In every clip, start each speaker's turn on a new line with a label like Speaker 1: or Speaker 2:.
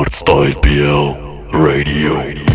Speaker 1: Hardstyle PL Radio.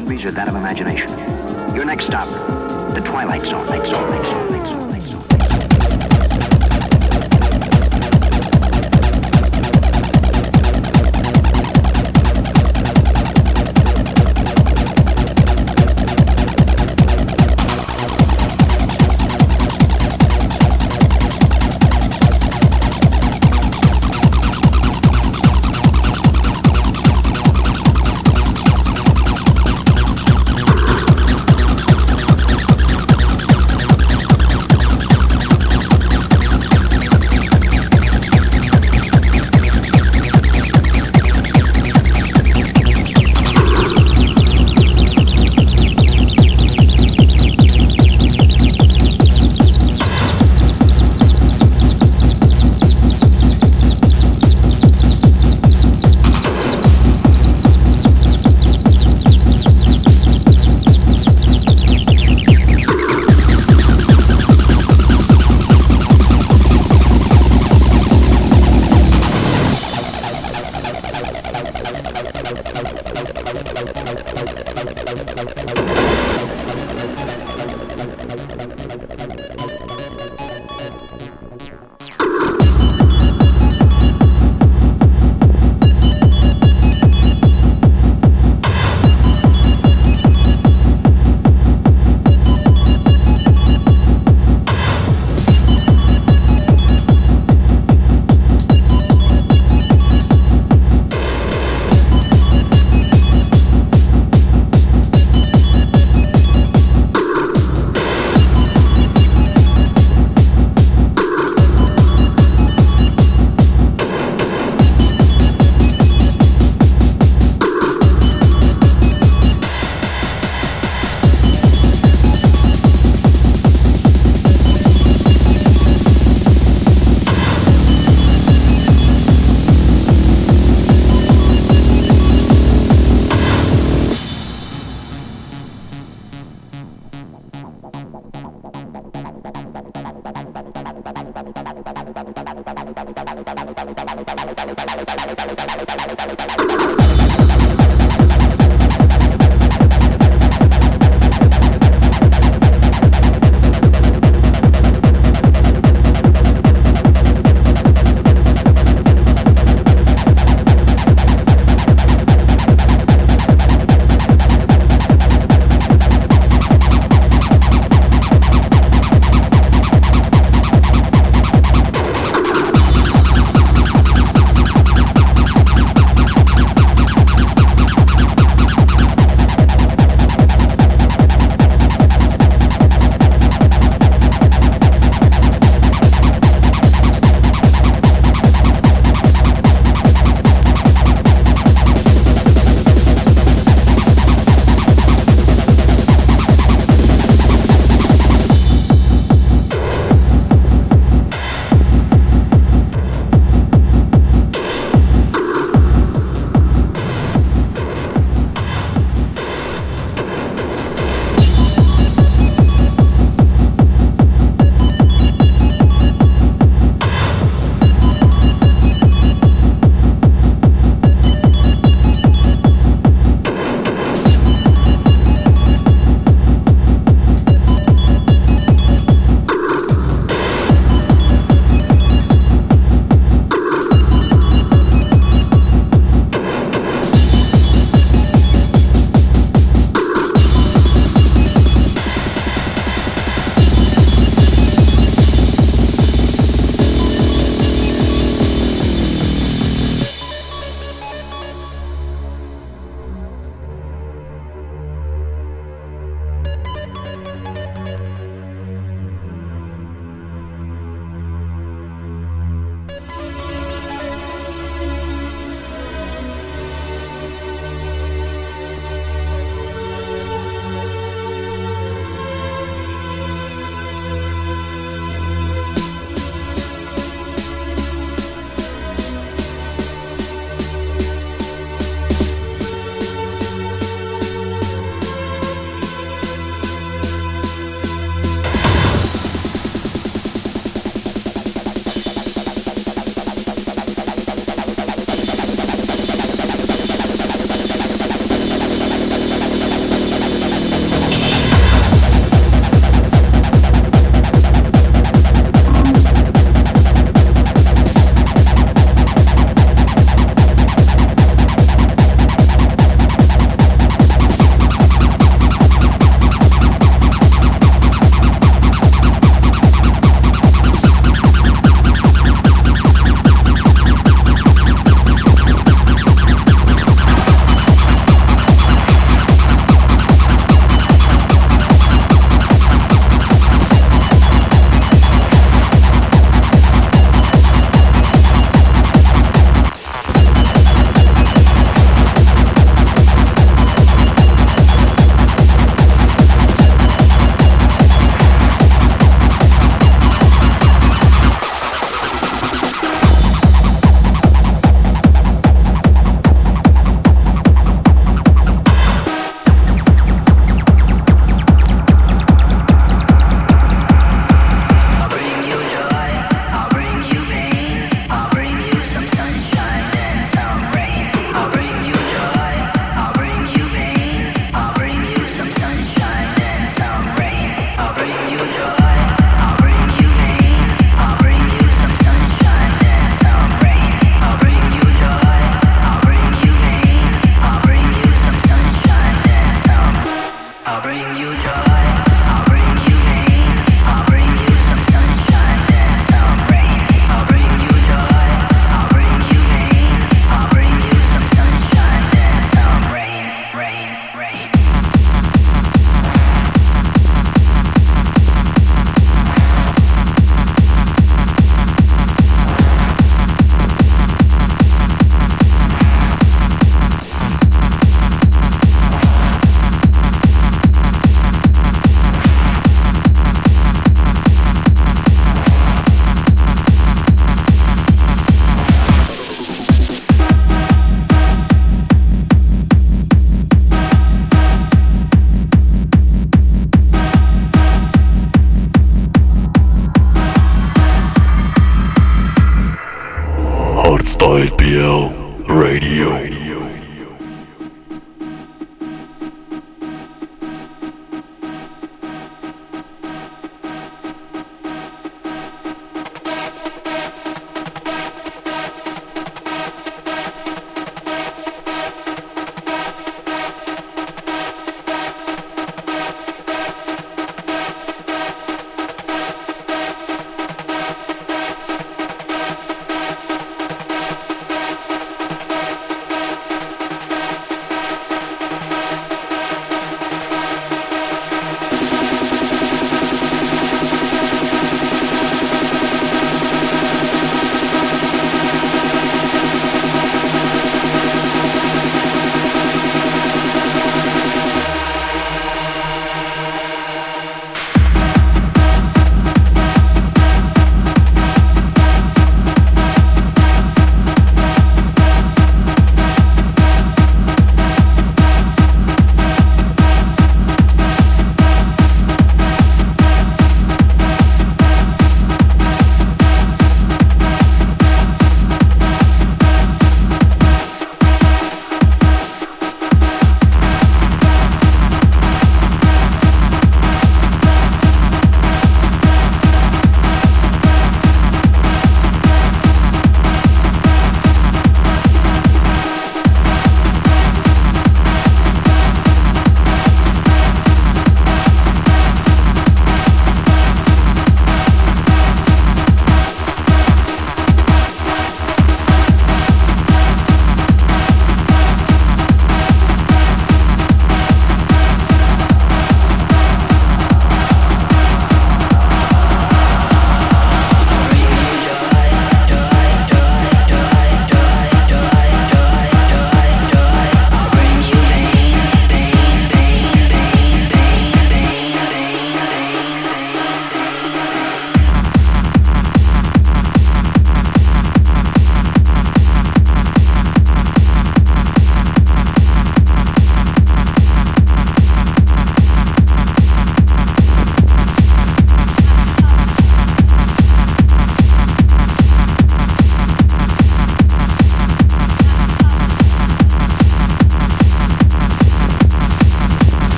Speaker 2: Boundaries that of imagination. Your next stop,
Speaker 3: PL Radio.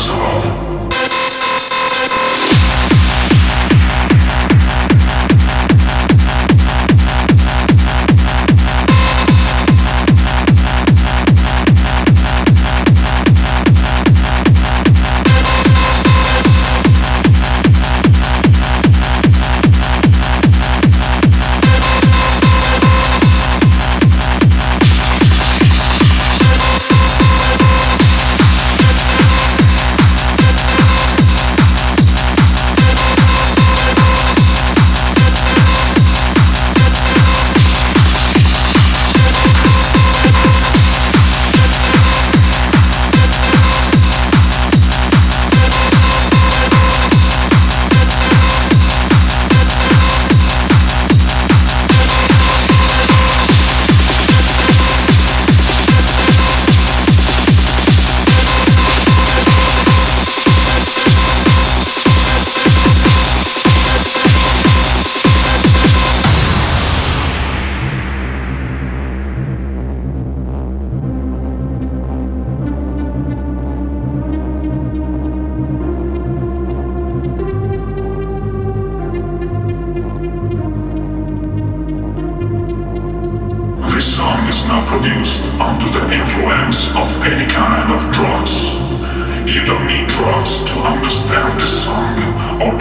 Speaker 4: impossible.